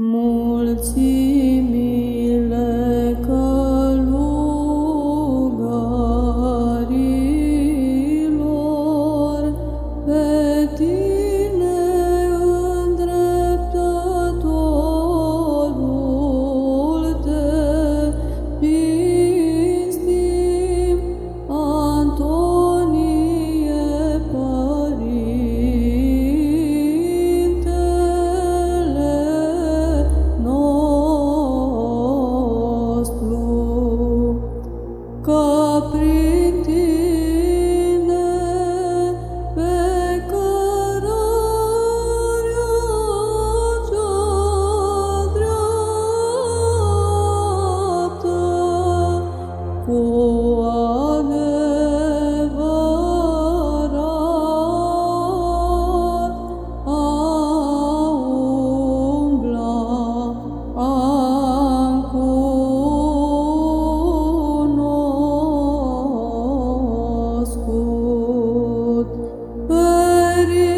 mulți God. gözlerim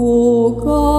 O God.